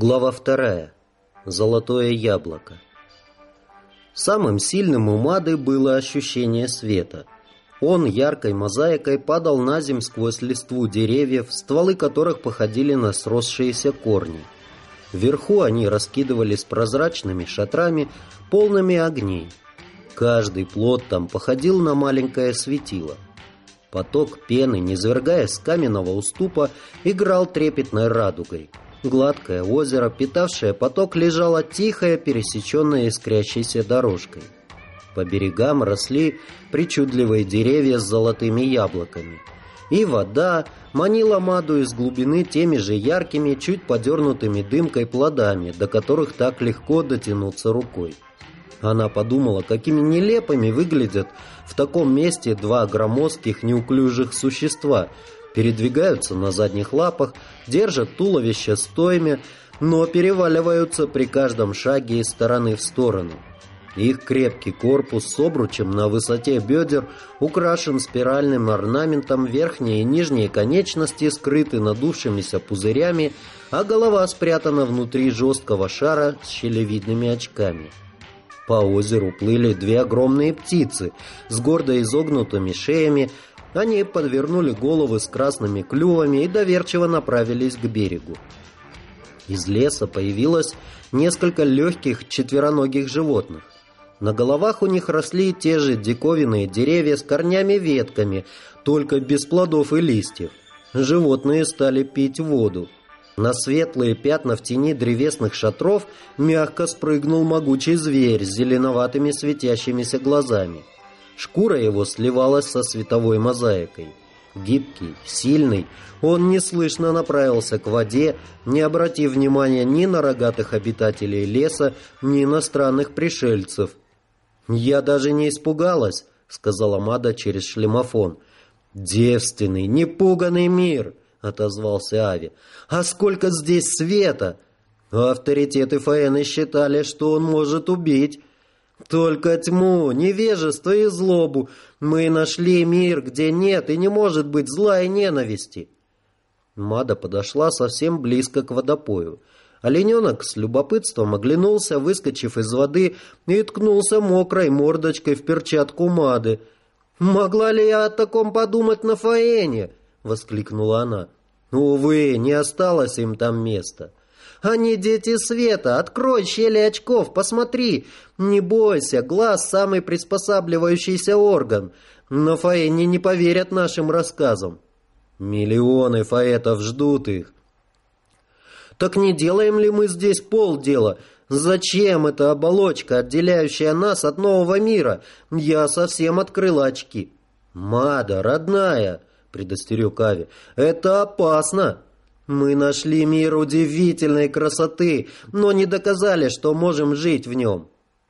Глава вторая. Золотое яблоко. Самым сильным у Мады было ощущение света. Он яркой мозаикой падал на земь сквозь листву деревьев, стволы которых походили на сросшиеся корни. Вверху они раскидывались прозрачными шатрами, полными огней. Каждый плод там походил на маленькое светило. Поток пены, низвергаясь с каменного уступа, играл трепетной радугой – Гладкое озеро, питавшее поток, лежало тихое, пересеченное искрящейся дорожкой. По берегам росли причудливые деревья с золотыми яблоками. И вода манила Маду из глубины теми же яркими, чуть подернутыми дымкой плодами, до которых так легко дотянуться рукой. Она подумала, какими нелепыми выглядят в таком месте два громоздких неуклюжих существа – передвигаются на задних лапах, держат туловище стоями, но переваливаются при каждом шаге из стороны в сторону. Их крепкий корпус с обручем на высоте бедер украшен спиральным орнаментом, верхние и нижние конечности скрыты надувшимися пузырями, а голова спрятана внутри жесткого шара с щелевидными очками. По озеру плыли две огромные птицы с гордо изогнутыми шеями, они подвернули головы с красными клювами и доверчиво направились к берегу. Из леса появилось несколько легких четвероногих животных. На головах у них росли те же диковинные деревья с корнями-ветками, только без плодов и листьев. Животные стали пить воду. На светлые пятна в тени древесных шатров мягко спрыгнул могучий зверь с зеленоватыми светящимися глазами. Шкура его сливалась со световой мозаикой. Гибкий, сильный, он неслышно направился к воде, не обратив внимания ни на рогатых обитателей леса, ни на странных пришельцев. «Я даже не испугалась», — сказала Мада через шлемофон. «Девственный, непуганный мир», — отозвался Ави. «А сколько здесь света!» Авторитеты Фаэны считали, что он может убить. Только тьму, невежество и злобу. Мы нашли мир, где нет и не может быть зла и ненависти. Мада подошла совсем близко к водопою. Олененок с любопытством оглянулся, выскочив из воды, и ткнулся мокрой мордочкой в перчатку Мады. «Могла ли я о таком подумать на Фаэне?» — воскликнула она. «Увы, не осталось им там места». Они дети света. Открой щели очков, посмотри. Не бойся, глаз – самый приспосабливающийся орган. Но фаэни не поверят нашим рассказам. Миллионы фаэтов ждут их. Так не делаем ли мы здесь полдела? Зачем эта оболочка, отделяющая нас от нового мира? Я совсем открыл очки. Мада, родная, предостерег Ави, это опасно. Мы нашли мир удивительной красоты, но не доказали, что можем жить в нем.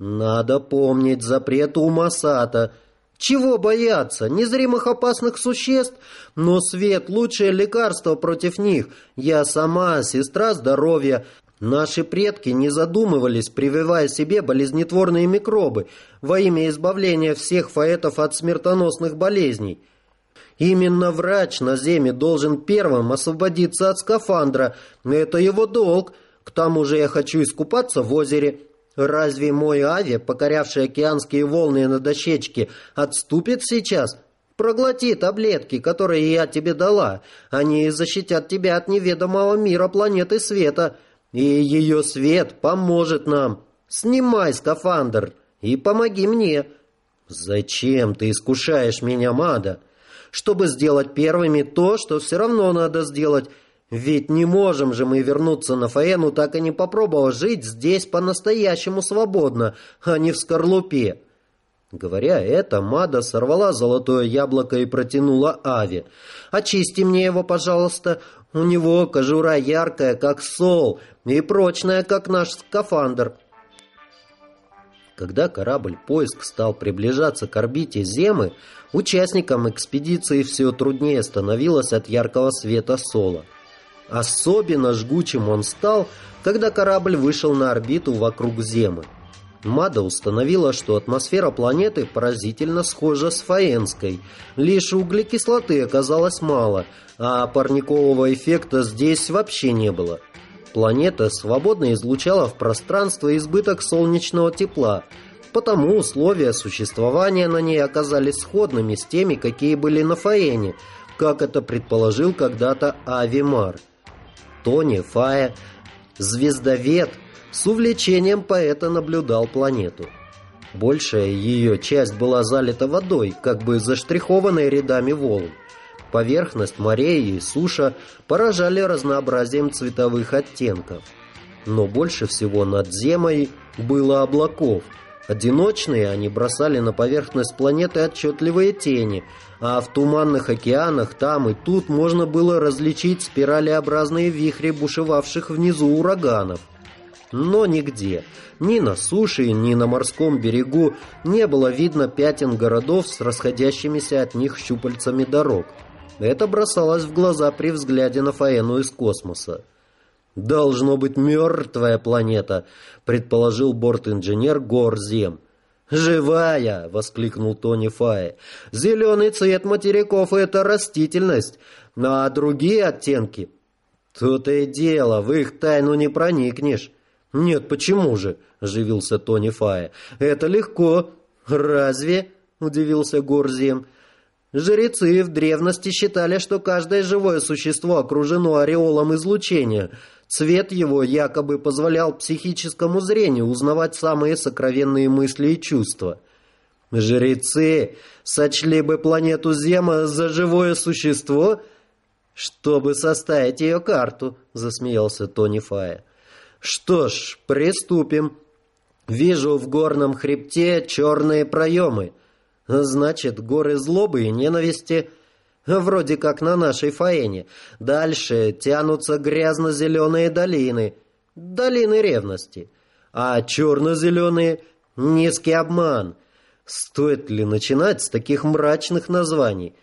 Надо помнить запрет у Масата. Чего бояться? Незримых опасных существ? Но свет — лучшее лекарство против них. Я сама, сестра здоровья. Наши предки не задумывались, прививая себе болезнетворные микробы во имя избавления всех фаэтов от смертоносных болезней. Именно врач на Земе должен первым освободиться от скафандра. Это его долг. К тому же я хочу искупаться в озере. Разве мой Ави, покорявший океанские волны на дощечке, отступит сейчас? Проглоти таблетки, которые я тебе дала. Они защитят тебя от неведомого мира планеты света. И ее свет поможет нам. Снимай скафандр и помоги мне. Зачем ты искушаешь меня, Мада? Чтобы сделать первыми то, что все равно надо сделать. Ведь не можем же мы вернуться на Фаэну, так и не попробовав жить здесь по-настоящему свободно, а не в скорлупе. Говоря это, Мада сорвала золотое яблоко и протянула Ави. «Очисти мне его, пожалуйста. У него кожура яркая, как сол, и прочная, как наш скафандр». Когда корабль-поиск стал приближаться к орбите Земы, участникам экспедиции все труднее становилось от яркого света Сола. Особенно жгучим он стал, когда корабль вышел на орбиту вокруг Земы. Мада установила, что атмосфера планеты поразительно схожа с Фаенской. Лишь углекислоты оказалось мало, а парникового эффекта здесь вообще не было. Планета свободно излучала в пространство избыток солнечного тепла, потому условия существования на ней оказались сходными с теми, какие были на Фаэне, как это предположил когда-то Авимар. Тони Фая, звездовед, с увлечением поэта наблюдал планету. Большая ее часть была залита водой, как бы заштрихованной рядами волн. Поверхность морей и суша поражали разнообразием цветовых оттенков. Но больше всего над землей было облаков. Одиночные они бросали на поверхность планеты отчетливые тени, а в туманных океанах там и тут можно было различить спиралеобразные вихри бушевавших внизу ураганов. Но нигде, ни на суше, ни на морском берегу не было видно пятен городов с расходящимися от них щупальцами дорог. Это бросалось в глаза при взгляде на Фаэну из космоса. «Должно быть мертвая планета», — предположил борт-инженер Горзем. «Живая!» — воскликнул Тони Фае. «Зеленый цвет материков — это растительность, а другие оттенки...» «То-то и дело, в их тайну не проникнешь». «Нет, почему же?» — оживился Тони Фае. «Это легко». «Разве?» — удивился Горзем. Жрецы в древности считали, что каждое живое существо окружено ореолом излучения. Цвет его якобы позволял психическому зрению узнавать самые сокровенные мысли и чувства. Жрецы сочли бы планету Зема за живое существо, чтобы составить ее карту, засмеялся Тони Фая. Что ж, приступим. Вижу в горном хребте черные проемы. Значит, горы злобы и ненависти, вроде как на нашей Фаэне. Дальше тянутся грязно-зеленые долины, долины ревности. А черно-зеленые — низкий обман. Стоит ли начинать с таких мрачных названий?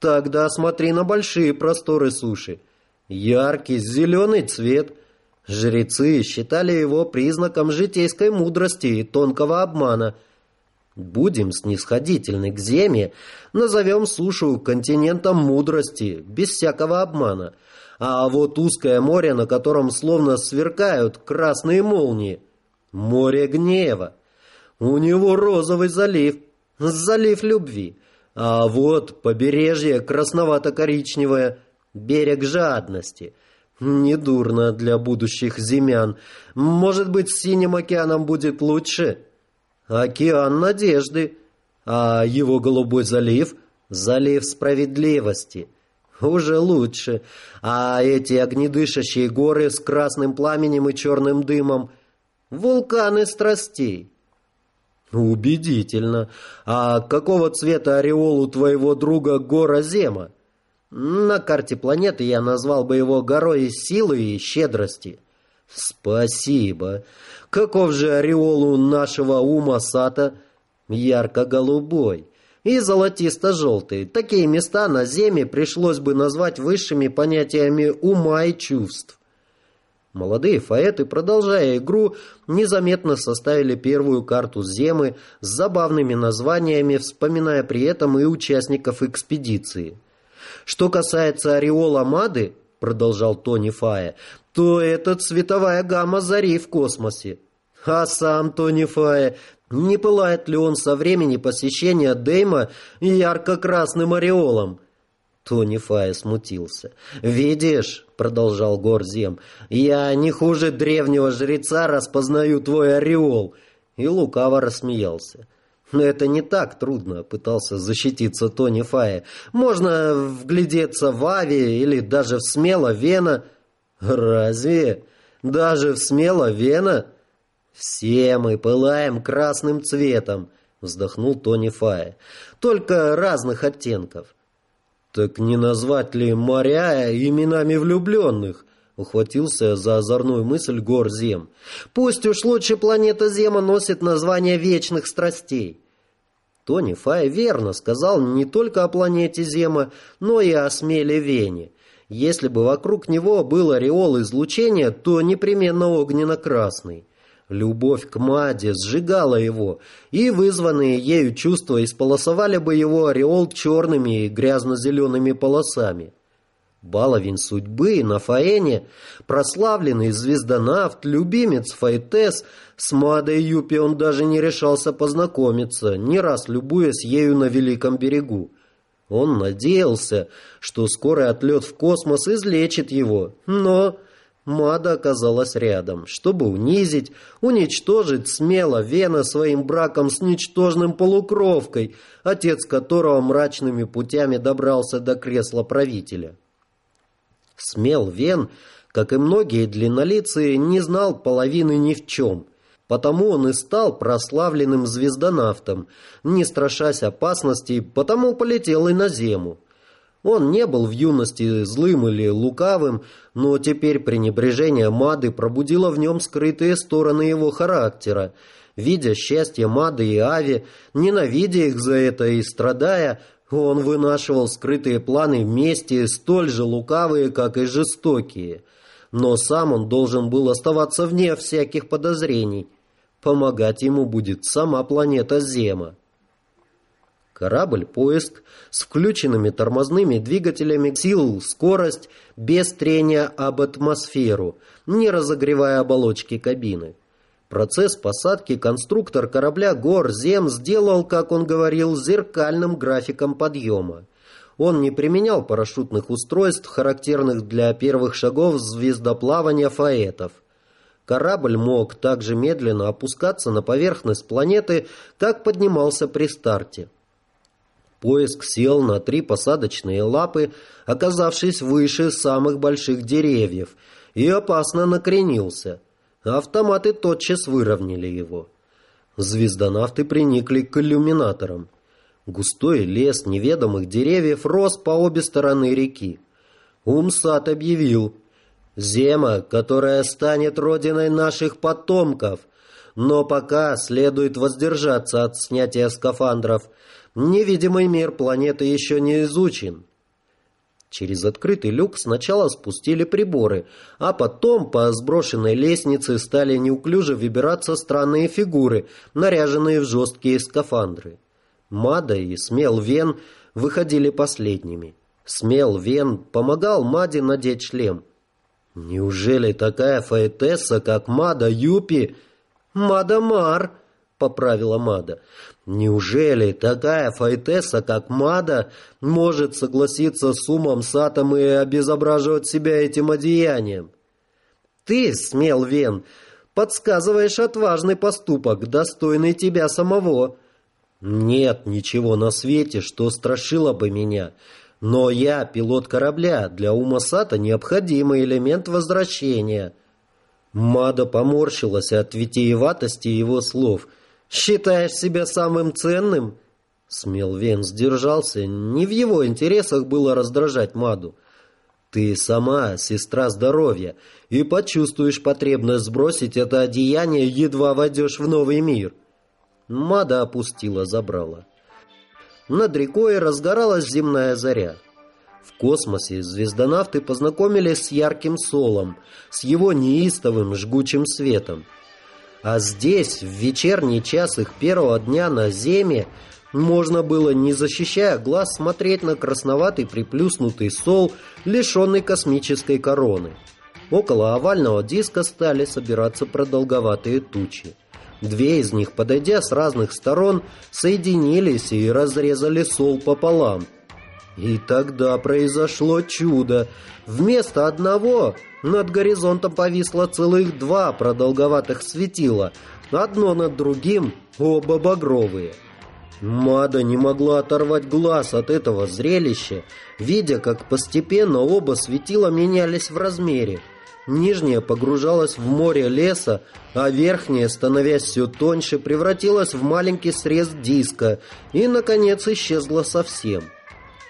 Тогда смотри на большие просторы суши. Яркий зеленый цвет. Жрецы считали его признаком житейской мудрости и тонкого обмана — Будем снисходительны к Земе, назовем сушу континентом мудрости, без всякого обмана. А вот узкое море, на котором словно сверкают красные молнии, море гнева. У него розовый залив, залив любви. А вот побережье красновато-коричневое, берег жадности. Недурно для будущих земян. Может быть, с синим океаном будет лучше?» Океан надежды, а его голубой залив — залив справедливости. Уже лучше. А эти огнедышащие горы с красным пламенем и черным дымом — вулканы страстей. Убедительно. А какого цвета ореол у твоего друга гора Зема? На карте планеты я назвал бы его горой силы и щедрости. Спасибо. Каков же ореол у нашего ума сата? Ярко-голубой и золотисто-желтый. Такие места на Земле пришлось бы назвать высшими понятиями ума и чувств. Молодые фаэты, продолжая игру, незаметно составили первую карту Земы с забавными названиями, вспоминая при этом и участников экспедиции. Что касается ореола Мады, продолжал Тони Фая, то это цветовая гамма зари в космосе. А сам Тони Фая, не пылает ли он со времени посещения Дейма ярко-красным ореолом? Тони Фая смутился. «Видишь», — продолжал Горзем, — «я не хуже древнего жреца распознаю твой ореол». И лукаво рассмеялся. Но это не так трудно, пытался защититься Тони Фая. Можно вглядеться в Ави или даже в смело Вена. «Разве? Даже в смело Вена?» «Все мы пылаем красным цветом», — вздохнул Тони Фая. «Только разных оттенков». «Так не назвать ли моря именами влюбленных?» — ухватился за озорную мысль гор Зем. «Пусть уж лучше планета Зема носит название вечных страстей». Тони Фай верно сказал не только о планете Зема, но и о смеле Вене. Если бы вокруг него был ореол излучения, то непременно огненно-красный. Любовь к Маде сжигала его, и вызванные ею чувства исполосовали бы его ореол черными и грязно-зелеными полосами. Баловень судьбы на Фаэне, прославленный звездонавт, любимец Файтес, с Мадой Юпи он даже не решался познакомиться, не раз любуясь ею на Великом берегу. Он надеялся, что скорый отлет в космос излечит его, но Мада оказалась рядом, чтобы унизить, уничтожить смело Вена своим браком с ничтожным полукровкой, отец которого мрачными путями добрался до кресла правителя. Смел Вен, как и многие длиннолицые, не знал половины ни в чем. Потому он и стал прославленным звездонавтом, не страшась опасностей, потому полетел и на Зему. Он не был в юности злым или лукавым, но теперь пренебрежение Мады пробудило в нем скрытые стороны его характера. Видя счастье Мады и Ави, ненавидя их за это и страдая, он вынашивал скрытые планы вместе, столь же лукавые, как и жестокие. Но сам он должен был оставаться вне всяких подозрений. Помогать ему будет сама планета Зема. Корабль-поиск с включенными тормозными двигателями сил скорость без трения об атмосферу, не разогревая оболочки кабины. Процесс посадки конструктор корабля «Гор-Зем» сделал, как он говорил, зеркальным графиком подъема. Он не применял парашютных устройств, характерных для первых шагов звездоплавания фаэтов. Корабль мог также медленно опускаться на поверхность планеты, как поднимался при старте. Поиск сел на три посадочные лапы, оказавшись выше самых больших деревьев, и опасно накренился – Автоматы тотчас выровняли его. Звездонавты приникли к иллюминаторам. Густой лес неведомых деревьев рос по обе стороны реки. Умсат объявил «Зема, которая станет родиной наших потомков, но пока следует воздержаться от снятия скафандров. Невидимый мир планеты еще не изучен. Через открытый люк сначала спустили приборы, а потом по сброшенной лестнице стали неуклюже выбираться странные фигуры, наряженные в жесткие скафандры. Мада и Смел Вен выходили последними. Смел Вен помогал Маде надеть шлем. «Неужели такая фаэтесса, как Мада Юпи?» «Мада Мар!» — поправила Мада. Неужели такая файтесса, как Мада, может согласиться с умом Сатом и обезображивать себя этим одеянием? Ты, смел Вен, подсказываешь отважный поступок, достойный тебя самого. Нет ничего на свете, что страшило бы меня. Но я пилот корабля, для ума Сата необходимый элемент возвращения. Мада поморщилась от витиеватости его слов – «Считаешь себя самым ценным?» Смел Вен сдержался. Не в его интересах было раздражать Маду. «Ты сама сестра здоровья и почувствуешь потребность сбросить это одеяние, едва войдешь в новый мир». Мада опустила забрала. Над рекой разгоралась земная заря. В космосе звездонавты познакомились с ярким солом, с его неистовым жгучим светом. А здесь, в вечерний час их первого дня на Земе, можно было, не защищая глаз, смотреть на красноватый приплюснутый сол, лишенный космической короны. Около овального диска стали собираться продолговатые тучи. Две из них, подойдя с разных сторон, соединились и разрезали сол пополам. И тогда произошло чудо. Вместо одного над горизонтом повисло целых два продолговатых светила, одно над другим, оба багровые. Мада не могла оторвать глаз от этого зрелища, видя, как постепенно оба светила менялись в размере. Нижняя погружалась в море леса, а верхняя, становясь все тоньше, превратилась в маленький срез диска и, наконец, исчезла совсем.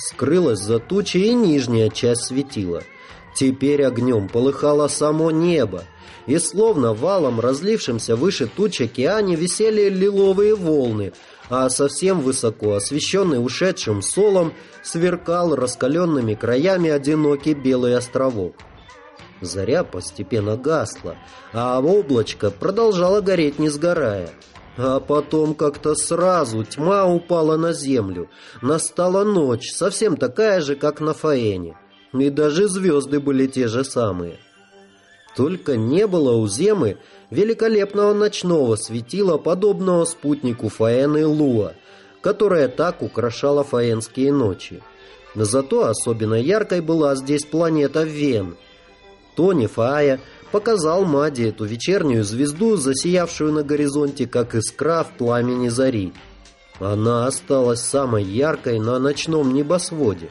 Скрылась за тучей и нижняя часть светила – Теперь огнем полыхало само небо, и словно валом, разлившимся выше туч океане, висели лиловые волны, а совсем высоко, освещенный ушедшим солом, сверкал раскаленными краями одинокий белый островок. Заря постепенно гасла, а облачко продолжало гореть, не сгорая. А потом как-то сразу тьма упала на землю. Настала ночь, совсем такая же, как на Фаэне. и даже звезды были те же самые. Только не было у Земы великолепного ночного светила, подобного спутнику Фаэны Луа, которая так украшала фаенские ночи. Но зато особенно яркой была здесь планета Вен. Тони Фаая показал Маде эту вечернюю звезду, засиявшую на горизонте, как искра в пламени зари. Она осталась самой яркой на ночном небосводе.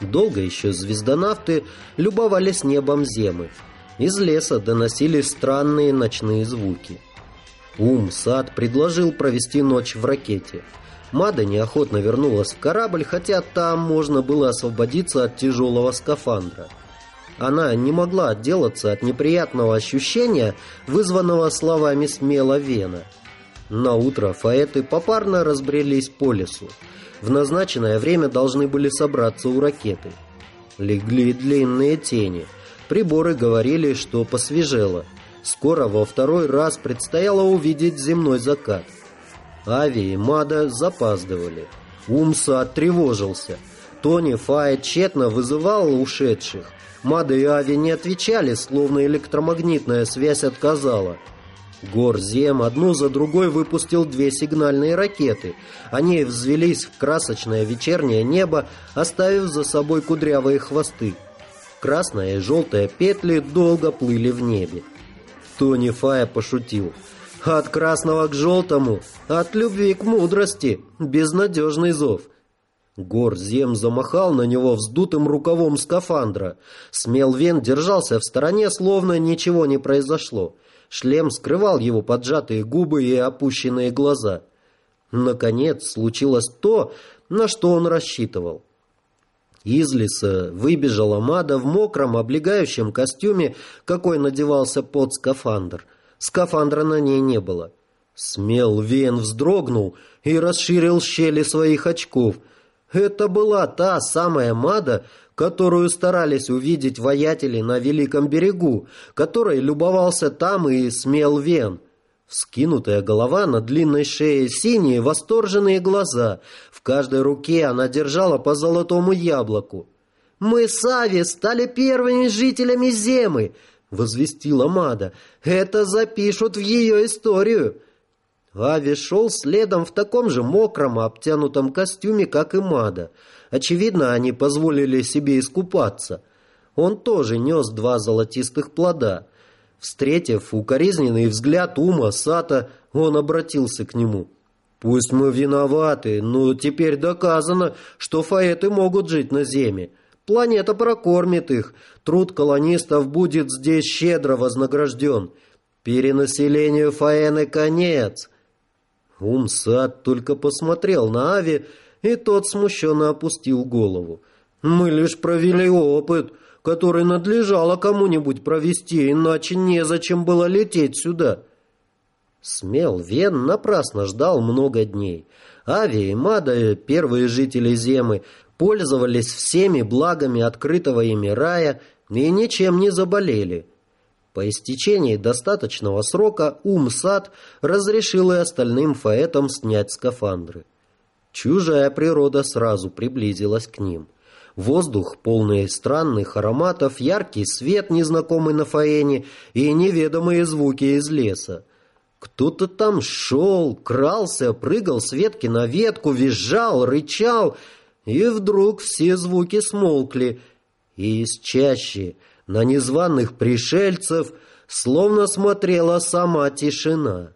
Долго еще звездонавты любовались небом Земы. Из леса доносились странные ночные звуки. Ум Сад предложил провести ночь в ракете. Мада неохотно вернулась в корабль, хотя там можно было освободиться от тяжелого скафандра. Она не могла отделаться от неприятного ощущения, вызванного словами смело Вена. На утро фаэты попарно разбрелись по лесу. В назначенное время должны были собраться у ракеты. Легли длинные тени. Приборы говорили, что посвежело. Скоро во второй раз предстояло увидеть земной закат. Ави и Мада запаздывали. Умса тревожился. Тони Фай тщетно вызывал ушедших. Мада и Ави не отвечали, словно электромагнитная связь отказала. Горзем одну за другой выпустил две сигнальные ракеты. Они взвелись в красочное вечернее небо, оставив за собой кудрявые хвосты. Красная и желтая петли долго плыли в небе. Тони Фая пошутил. «От красного к желтому, от любви к мудрости, безнадежный зов». Горзем замахал на него вздутым рукавом скафандра. Смелвен держался в стороне, словно ничего не произошло. Шлем скрывал его поджатые губы и опущенные глаза. Наконец случилось то, на что он рассчитывал. Из леса выбежала Мада в мокром облегающем костюме, какой надевался под скафандр. Скафандра на ней не было. Смел Вен вздрогнул и расширил щели своих очков. Это была та самая Мада, которую старались увидеть воятели на Великом берегу, которой любовался там и смел Вен. Вскинутая голова на длинной шее, синие восторженные глаза. В каждой руке она держала по золотому яблоку. «Мы с Ави стали первыми жителями Земы!» — возвестила Мада. «Это запишут в ее историю!» Ави шел следом в таком же мокром, обтянутом костюме, как и Мада — Очевидно, они позволили себе искупаться. Он тоже нес два золотистых плода. Встретив укоризненный взгляд ума Сата, он обратился к нему. «Пусть мы виноваты, но теперь доказано, что фаэты могут жить на Земле. Планета прокормит их, труд колонистов будет здесь щедро вознагражден. Перенаселению Фаэны конец». Ум Сат только посмотрел на Ави, и тот смущенно опустил голову. «Мы лишь провели опыт, который надлежало кому-нибудь провести, иначе незачем было лететь сюда». Смел Вен напрасно ждал много дней. Ави и Мада, первые жители Земы, пользовались всеми благами открытого ими рая и ничем не заболели. По истечении достаточного срока Ум-Сад разрешил и остальным фаэтам снять скафандры. Чужая природа сразу приблизилась к ним. Воздух, полный странных ароматов, яркий свет, незнакомый на Фаэне, и неведомые звуки из леса. Кто-то там шел, крался, прыгал с ветки на ветку, визжал, рычал, и вдруг все звуки смолкли, и из чащи на незваных пришельцев словно смотрела сама тишина.